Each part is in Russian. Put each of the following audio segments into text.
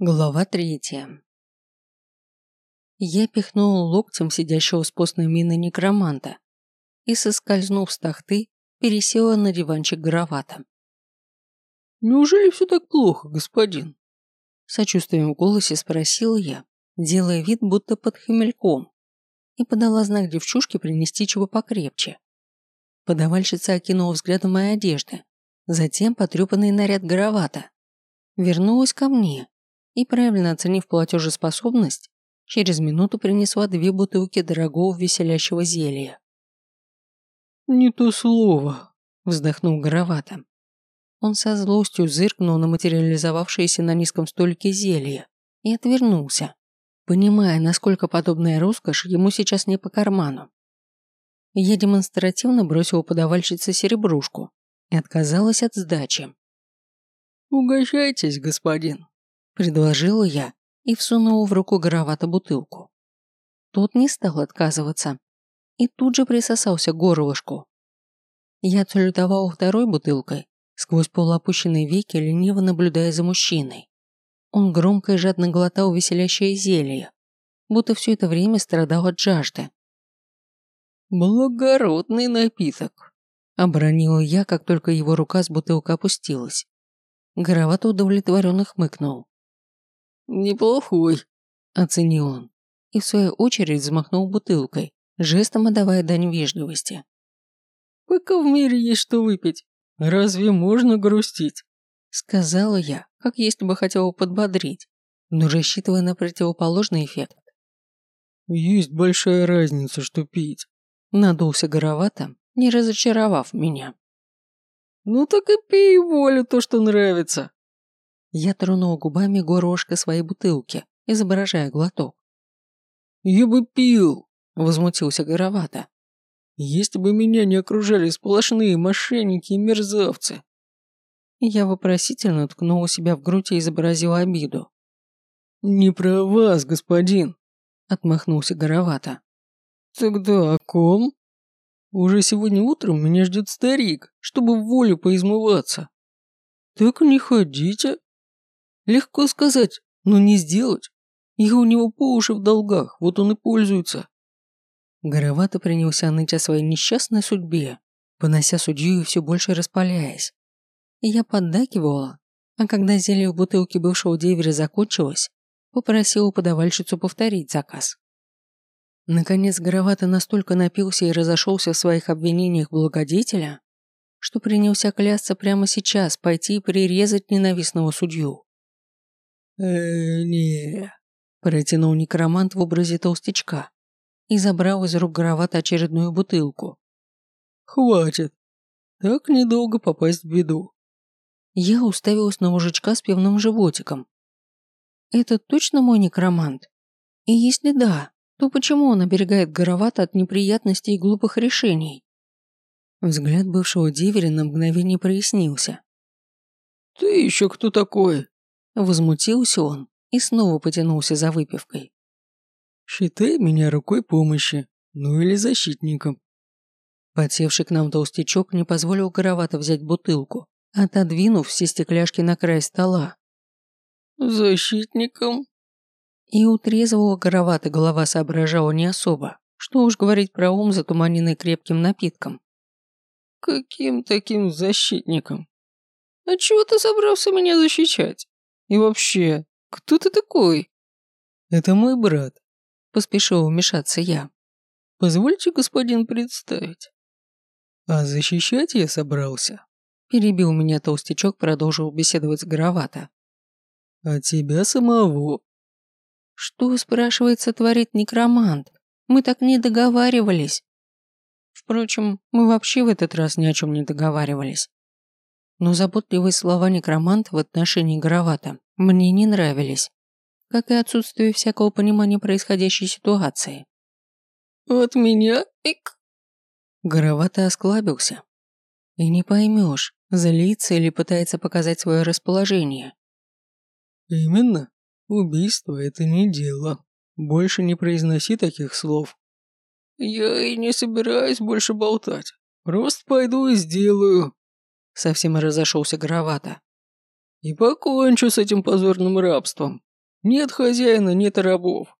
Глава третья. Я пихнул локтем сидящего с постной миной некроманта и, соскользнув с тахты, пересела на диванчик Горовата. «Неужели все так плохо, господин?» Сочувствием в голосе спросил я, делая вид, будто под хмельком, и подала знак девчушке принести чего покрепче. Подавальщица окинула взглядом моей одежды, затем потрепанный наряд Горовата. Вернулась ко мне и, правильно оценив платежеспособность, через минуту принесла две бутылки дорогого веселящего зелья. «Не то слово», – вздохнул Горовато. Он со злостью зыркнул на материализовавшееся на низком столике зелье и отвернулся, понимая, насколько подобная роскошь ему сейчас не по карману. Я демонстративно бросила подавальщице серебрушку и отказалась от сдачи. «Угощайтесь, господин», предложила я и всунула в руку Горовато бутылку. Тот не стал отказываться и тут же присосался к горлышку. Я отсалютовала второй бутылкой, сквозь полуопущенные веки, лениво наблюдая за мужчиной. Он громко и жадно глотал веселящее зелье, будто все это время страдал от жажды. «Благородный напиток», – обронила я, как только его рука с бутылкой опустилась. Горовато удовлетворенно хмыкнул. «Неплохой», – оценил он. И в свою очередь взмахнул бутылкой, жестом отдавая дань вежливости. «Пока в мире есть что выпить, разве можно грустить?» Сказала я, как если бы хотела подбодрить, но рассчитывая на противоположный эффект. «Есть большая разница, что пить», – надулся горовато, не разочаровав меня. «Ну так и пей волю то, что нравится», я тронул губами горошко своей бутылки, изображая глоток. «Я бы пил!» – возмутился Горовато. «Если бы меня не окружали сплошные мошенники и мерзавцы!» Я вопросительно ткнул себя в грудь и изобразил обиду. «Не про вас, господин!» – отмахнулся Горовато. «Тогда о ком?» «Уже сегодня утром меня ждет старик, чтобы в волю поизмываться». «Так не ходите!» Легко сказать, но не сделать. Я у него по уши в долгах, вот он и пользуется. Горовато принялся ныть о своей несчастной судьбе, понося судью и все больше распаляясь. Я поддакивала, а когда зелье в бутылке бывшего деверя закончилось, попросила подавальщицу повторить заказ. Наконец Горовато настолько напился и разошелся в своих обвинениях благодетеля, что принялся клясться прямо сейчас пойти и прирезать ненавистного судью э не протянул некромант в образе толстячка и забрал из рук Горовата очередную бутылку. «Хватит. Так недолго попасть в беду». Я уставилась на мужичка с пивным животиком. «Это точно мой некромант? И если да, то почему он оберегает Горовата от неприятностей и глупых решений?» Взгляд бывшего деверя на мгновение прояснился. «Ты еще кто такой?» Возмутился он и снова потянулся за выпивкой. «Считай меня рукой помощи, ну или защитником». Подсевший к нам толстячок не позволил Горовато взять бутылку, отодвинув все стекляшки на край стола. «Защитником?» И у трезвого Горовато голова соображала не особо, что уж говорить про ум, затуманенный крепким напитком. «Каким таким защитником? А чего ты собрался меня защищать?» И вообще, кто ты такой?» «Это мой брат», – поспешил вмешаться я. «Позвольте, господин, представить». «А защищать я собрался», – перебил меня толстячок, продолжил беседовать с Горовато. «А тебя самого». «Что, спрашивается, творит некромант? Мы так не договаривались». Впрочем, мы вообще в этот раз ни о чем не договаривались но заботливые слова некроманта в отношении Горовата мне не нравились, как и отсутствие всякого понимания происходящей ситуации. «От меня ик!» Горовато осклабился. И не поймешь, злится или пытается показать свое расположение. «Именно. Убийство – это не дело. Больше не произноси таких слов». «Я и не собираюсь больше болтать. Просто пойду и сделаю, Совсем разошелся Горовато. И покончу с этим позорным рабством. Нет хозяина, нет рабов.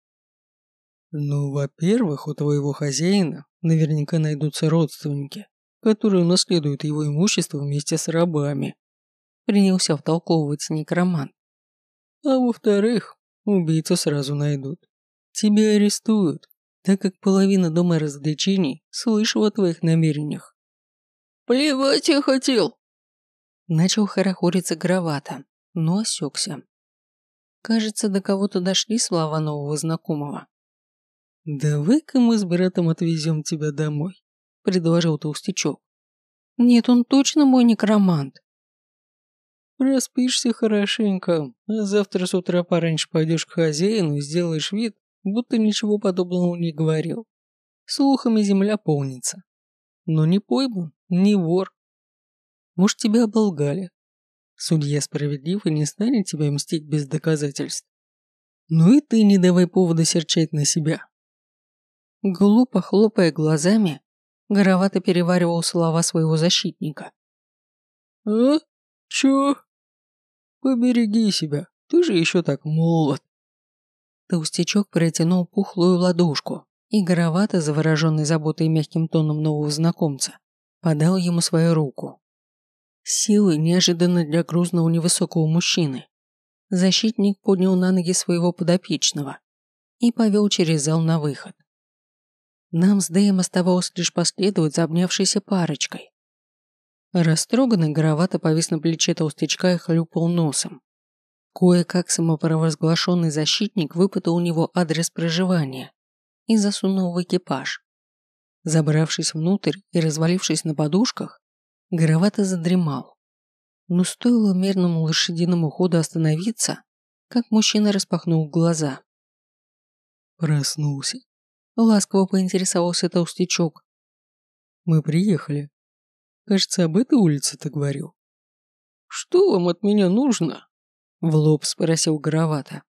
Ну, во-первых, у твоего хозяина наверняка найдутся родственники, которые наследуют его имущество вместе с рабами. Принялся втолковывать некромант. А во-вторых, убийцу сразу найдут. Тебя арестуют, так как половина дома развлечений слышала о твоих намерениях. «Плевать я хотел!» Начал хорохориться Гравата, но осекся. Кажется, до кого-то дошли слова нового знакомого. «Давай-ка мы с братом отвезем тебя домой», – предложил толстячок. «Нет, он точно мой некромант». «Проспишься хорошенько, а завтра с утра пораньше пойдешь к хозяину и сделаешь вид, будто ничего подобного не говорил. Слухами земля полнится. Но не пойман, не вор. Может, тебя оболгали. Судья справедлив и не станет тебя мстить без доказательств. Ну и ты не давай повода серчать на себя. Глупо хлопая глазами, Горовато переваривал слова своего защитника. «А? Чё? Побереги себя, ты же еще так молод». Толстячок протянул пухлую ладошку, и Горовато, завороженный заботой и мягким тоном нового знакомца, подал ему свою руку. Силы неожиданно для грузного невысокого мужчины. Защитник поднял на ноги своего подопечного и повел через зал на выход. Нам с Дэем оставалось лишь последовать за обнявшейся парочкой. Растроганный горовато повис на плече толстячка и хлюпал носом. Кое-как самопровозглашенный защитник выпытал у него адрес проживания и засунул в экипаж. Забравшись внутрь и развалившись на подушках, Горовато задремал. Но стоило мерному лошадиному ходу остановиться, как мужчина распахнул глаза. Проснулся. Ласково поинтересовался толстячок. Мы приехали. Кажется, об этой улице ты говорил. Что вам от меня нужно? В лоб спросил Горовато.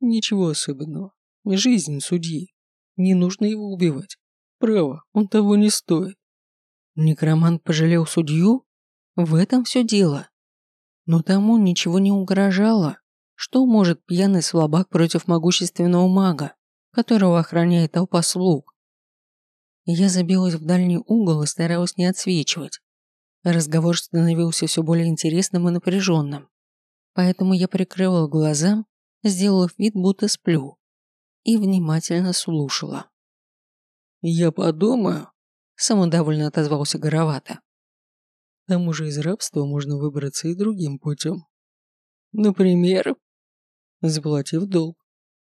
Ничего особенного. Жизнь судьи. Не нужно его убивать. Право, он того не стоит. Некромант пожалел судью? В этом все дело. Но тому ничего не угрожало. Что может пьяный слабак против могущественного мага, которого охраняет толпа слуг? Я забилась в дальний угол и старалась не отсвечивать. Разговор становился все более интересным и напряженным. Поэтому я прикрыла глаза, сделав вид, будто сплю, и внимательно слушала. «Я подумаю», самодовольно отозвался Горовато. К тому же из рабства можно выбраться и другим путем. Например? Заплатив долг.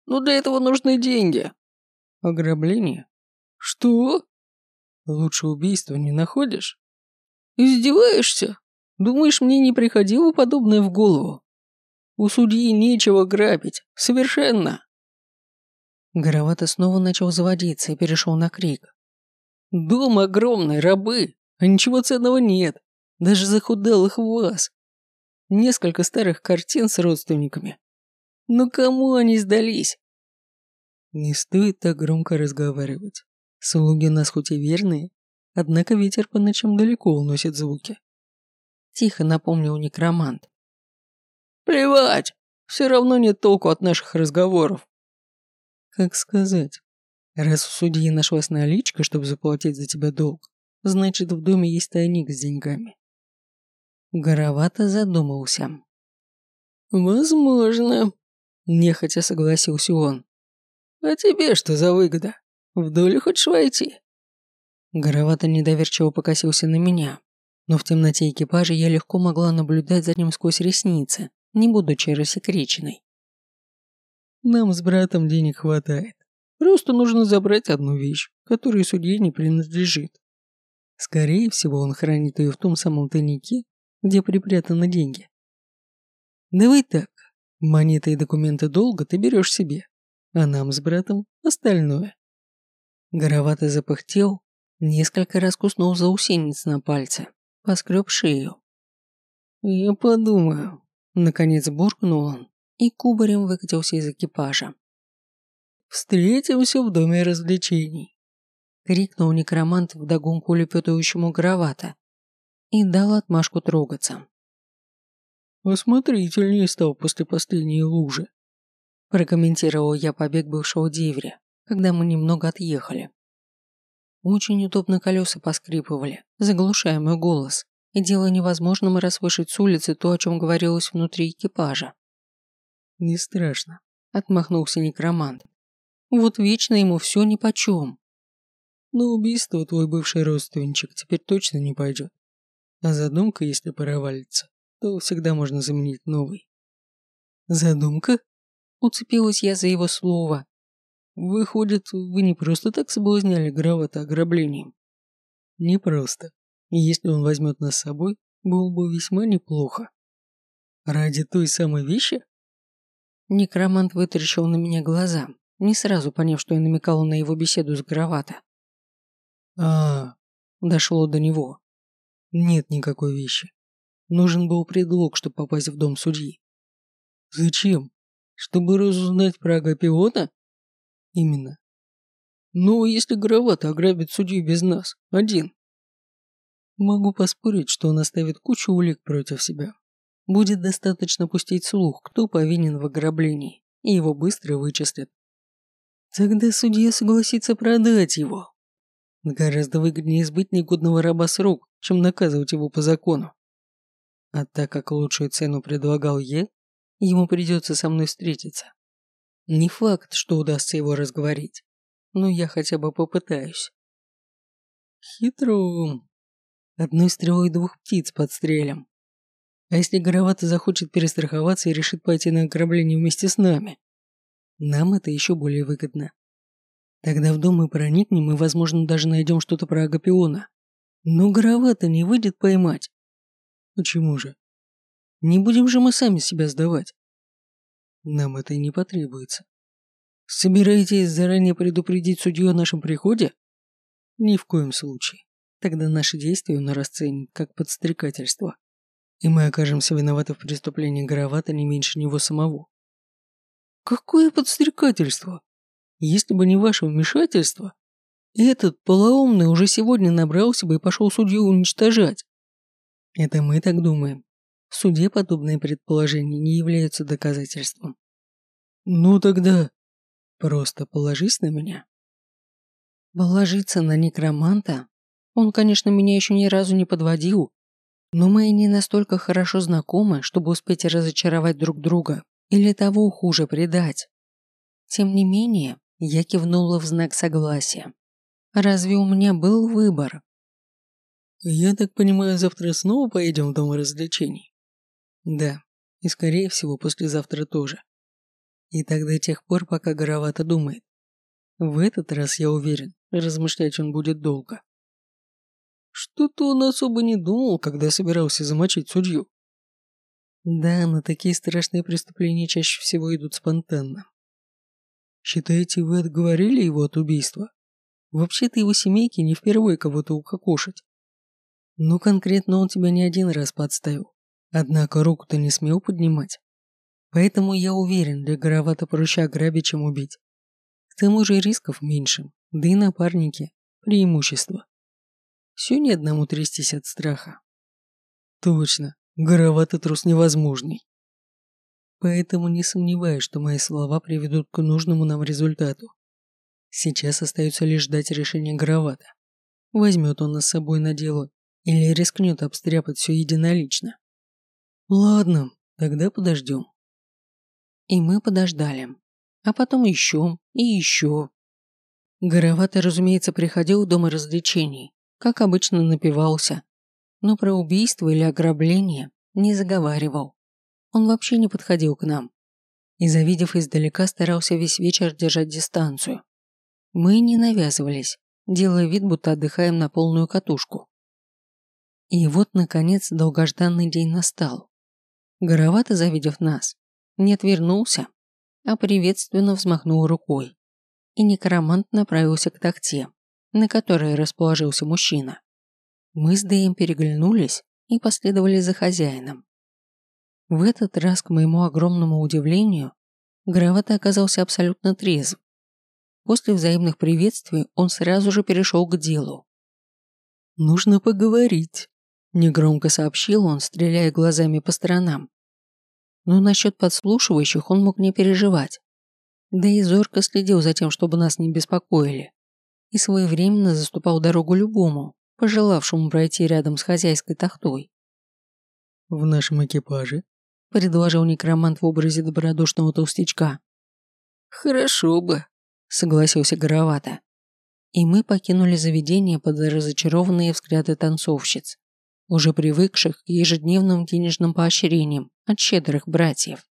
Но для этого нужны деньги. Ограбление? Что? Лучше убийства не находишь? Издеваешься? Думаешь, мне не приходило подобное в голову? У судьи нечего грабить. Совершенно. Горовато снова начал заводиться и перешел на крик. Дом огромный, рабы, а ничего ценного нет. Даже захудалых вас. Несколько старых картин с родственниками. Но кому они сдались? Не стоит так громко разговаривать. Слуги нас хоть и верные, однако ветер по ночам далеко уносит звуки. Тихо напомнил некромант. Плевать, все равно нет толку от наших разговоров. Как сказать? Раз у судьи нашлась наличка, чтобы заплатить за тебя долг, значит в доме есть тайник с деньгами. Горовато задумался. «Возможно», – нехотя согласился он. «А тебе что за выгода? В долю хочешь войти?» Горовато недоверчиво покосился на меня, но в темноте экипажа я легко могла наблюдать за ним сквозь ресницы, не будучи рассекреченной. «Нам с братом денег хватает. Просто нужно забрать одну вещь, которая судье не принадлежит. Скорее всего, он хранит ее в том самом тайнике, где припрятаны деньги. Давай так, монеты и документы долга ты берешь себе, а нам с братом остальное. Горовато запыхтел, несколько раз куснул заусенец на пальце, поскреб шею. «Я подумаю», — наконец буркнул он и кубарем выкатился из экипажа. «Встретимся в доме развлечений», — крикнул некромант вдогонку лепетающему Горовато и дал отмашку трогаться. «Осмотрительнее стал после последней лужи», прокомментировал я побег бывшего деверя, когда мы немного отъехали. Очень удобно колеса поскрипывали, заглушая мой голос, и делая невозможным расслышать с улицы то, о чем говорилось внутри экипажа. «Не страшно», — отмахнулся некромант. «Вот вечно ему все нипочем». «На убийство твой бывший родственничек теперь точно не пойдет. А задумка, если провалится, то всегда можно заменить новый». «Задумка?» Уцепилась я за его слово. «Выходит, вы не просто так соблазняли Гравата ограблением?» «Не просто. если он возьмет нас с собой, было бы весьма неплохо. Ради той самой вещи?» Некромант вытаращил на меня глаза, не сразу поняв, что я намекала на его беседу с Гравата. а дошло до него. Нет никакой вещи. Нужен был предлог, чтобы попасть в дом судьи. Зачем? Чтобы разузнать про Агапиона? Именно. Ну, если Грават ограбит судью без нас, один. Могу поспорить, что он оставит кучу улик против себя. Будет достаточно пустить слух, кто повинен в ограблении, и его быстро вычислят. Тогда судья согласится продать его. Гораздо выгоднее сбыть негодного раба с рук, чем наказывать его по закону. А так как лучшую цену предлагал я, ему придется со мной встретиться. Не факт, что удастся его разговорить, но я хотя бы попытаюсь. Хитро. Одной стрелой двух птиц подстрелим. А если Горовато захочет перестраховаться и решит пойти на ограбление вместе с нами? Нам это еще более выгодно. Тогда в дом мы проникнем и, возможно, даже найдем что-то про Агапиона. Но Горовато не выйдет поймать. Почему же? Не будем же мы сами себя сдавать. Нам это и не потребуется. Собираетесь заранее предупредить судью о нашем приходе? Ни в коем случае. Тогда наши действия он расценит как подстрекательство. И мы окажемся виноваты в преступлении Горовата не меньше него самого. Какое подстрекательство? Если бы не ваше вмешательство, этот полоумный уже сегодня набрался бы и пошел судью уничтожать. Это мы так думаем. В суде подобные предположения не являются доказательством. Ну тогда просто положись на меня. Положиться на некроманта? Он, конечно, меня еще ни разу не подводил, но мы не настолько хорошо знакомы, чтобы успеть разочаровать друг друга или того хуже предать. Тем не менее, я кивнула в знак согласия. Разве у меня был выбор? Я так понимаю, завтра снова поедем в дом развлечений? Да, и скорее всего послезавтра тоже. И так до тех пор, пока Горовато думает. В этот раз, я уверен, размышлять он будет долго. Что-то он особо не думал, когда собирался замочить судью. Да, на такие страшные преступления чаще всего идут спонтанно. Считаете, вы отговорили его от убийства? Вообще-то его семейки не впервые кого-то укокошить. Ну, конкретно он тебя не один раз подставил. Однако руку-то не смел поднимать. Поэтому я уверен, для горовато проще ограбить, чем убить. К тому же рисков меньше, да и напарники – преимущество. Все ни одному трястись от страха. Точно, горовато трус невозможный. Поэтому не сомневаюсь, что мои слова приведут к нужному нам результату. Сейчас остается лишь ждать решения Горовата. Возьмет он нас с собой на дело или рискнет обстряпать все единолично. Ладно, тогда подождем. И мы подождали. А потом еще и еще. Горовато, разумеется, приходил в дом развлечений, как обычно напивался, но про убийство или ограбление не заговаривал. Он вообще не подходил к нам. И, завидев издалека, старался весь вечер держать дистанцию. Мы не навязывались, делая вид, будто отдыхаем на полную катушку. И вот, наконец, долгожданный день настал. Горовато завидев нас, не отвернулся, а приветственно взмахнул рукой. И некромант направился к такте, на которой расположился мужчина. Мы с Дэем переглянулись и последовали за хозяином. В этот раз, к моему огромному удивлению, Горовато оказался абсолютно трезв. После взаимных приветствий он сразу же перешел к делу. «Нужно поговорить», Негромко сообщил он, стреляя глазами по сторонам. Но насчет подслушивающих он мог не переживать. да и зорко следил за тем, чтобы нас не беспокоили, и своевременно заступал дорогу любому, пожелавшему пройти рядом с хозяйской тахтой. «В нашем экипаже?» – предложил некромант в образе добродушного толстячка. «Хорошо бы», – согласился Горовато. И мы покинули заведение под разочарованные взгляды танцовщиц, уже привыкших к ежедневным денежным поощрениям от щедрых братьев.